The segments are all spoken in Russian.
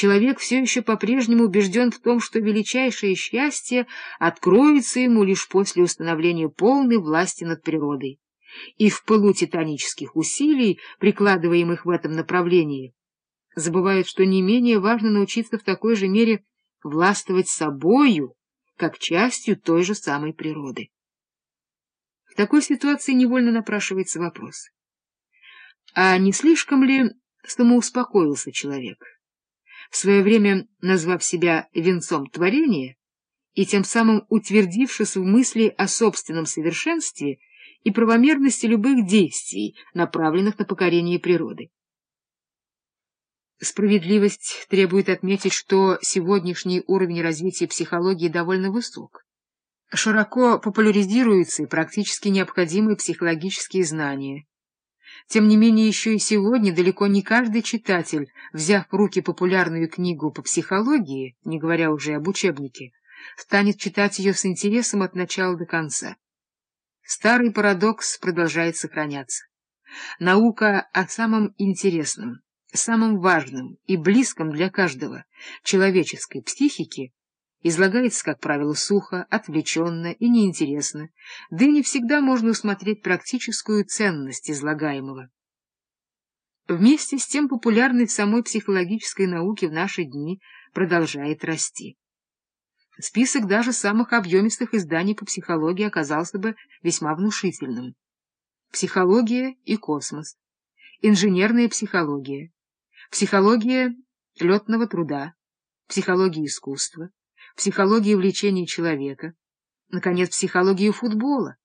человек все еще по-прежнему убежден в том, что величайшее счастье откроется ему лишь после установления полной власти над природой. И в пылу титанических усилий, прикладываемых в этом направлении, забывают, что не менее важно научиться в такой же мере властвовать собою, как частью той же самой природы. В такой ситуации невольно напрашивается вопрос. А не слишком ли самоуспокоился человек? В свое время назвав себя венцом творения и тем самым утвердившись в мысли о собственном совершенстве и правомерности любых действий, направленных на покорение природы. Справедливость требует отметить, что сегодняшний уровень развития психологии довольно высок. Широко популяризируются и практически необходимые психологические знания, тем не менее, еще и сегодня далеко не каждый читатель, взяв в руки популярную книгу по психологии, не говоря уже об учебнике, станет читать ее с интересом от начала до конца. Старый парадокс продолжает сохраняться. Наука о самом интересном, самом важном и близком для каждого человеческой психике излагается, как правило, сухо, отвлеченно и неинтересно, да и не всегда можно усмотреть практическую ценность излагаемого. Вместе с тем популярность самой психологической науки в наши дни продолжает расти. Список даже самых объемистых изданий по психологии оказался бы весьма внушительным. Психология и космос, инженерная психология, психология летного труда, психология искусства, психологии влечения человека, наконец, психологию футбола.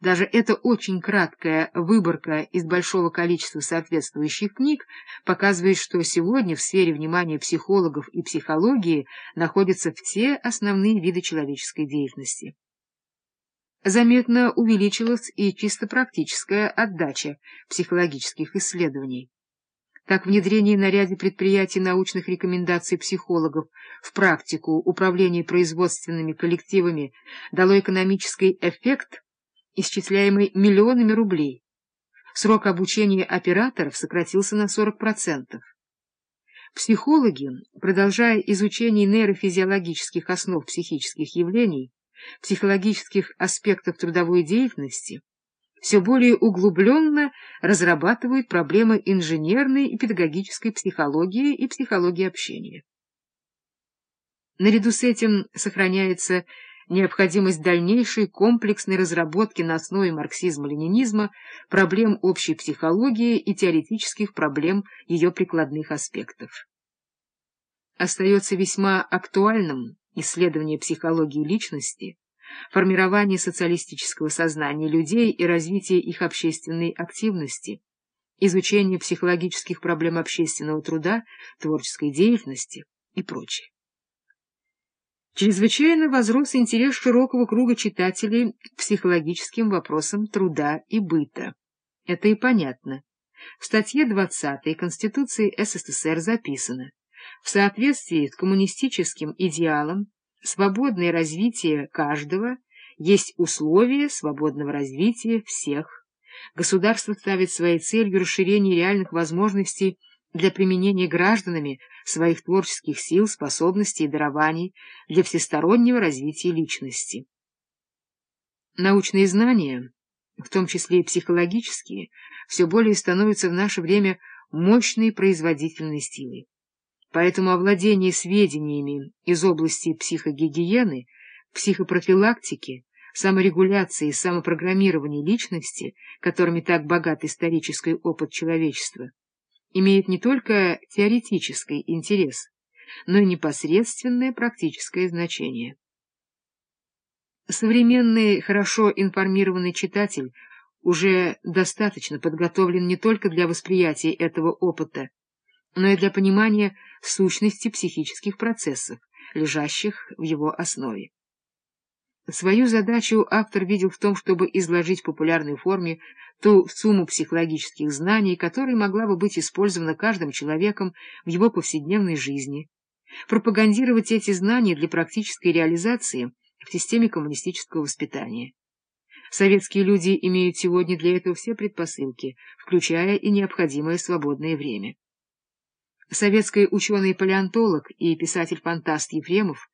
Даже эта очень краткая выборка из большого количества соответствующих книг показывает, что сегодня в сфере внимания психологов и психологии находятся все основные виды человеческой деятельности. Заметно увеличилась и чисто практическая отдача психологических исследований. Так, внедрение на ряде предприятий научных рекомендаций психологов в практику управления производственными коллективами дало экономический эффект, исчисляемый миллионами рублей. Срок обучения операторов сократился на 40%. Психологи, продолжая изучение нейрофизиологических основ психических явлений, психологических аспектов трудовой деятельности, все более углубленно разрабатывают проблемы инженерной и педагогической психологии и психологии общения. Наряду с этим сохраняется необходимость дальнейшей комплексной разработки на основе марксизма-ленинизма проблем общей психологии и теоретических проблем ее прикладных аспектов. Остается весьма актуальным исследование психологии личности, формирование социалистического сознания людей и развитие их общественной активности, изучение психологических проблем общественного труда, творческой деятельности и прочее. Чрезвычайно возрос интерес широкого круга читателей к психологическим вопросам труда и быта. Это и понятно. В статье 20 Конституции СССР записано «В соответствии с коммунистическим идеалом Свободное развитие каждого есть условие свободного развития всех. Государство ставит своей целью расширение реальных возможностей для применения гражданами своих творческих сил, способностей и дарований для всестороннего развития личности. Научные знания, в том числе и психологические, все более становятся в наше время мощной производительной силой. Поэтому овладение сведениями из области психогигиены, психопрофилактики, саморегуляции и самопрограммирования личности, которыми так богат исторический опыт человечества, имеет не только теоретический интерес, но и непосредственное практическое значение. Современный, хорошо информированный читатель уже достаточно подготовлен не только для восприятия этого опыта, но и для понимания сущности психических процессов, лежащих в его основе. Свою задачу автор видел в том, чтобы изложить в популярной форме ту сумму психологических знаний, которая могла бы быть использована каждым человеком в его повседневной жизни, пропагандировать эти знания для практической реализации в системе коммунистического воспитания. Советские люди имеют сегодня для этого все предпосылки, включая и необходимое свободное время. Советский ученый-палеонтолог и писатель-фантаст Ефремов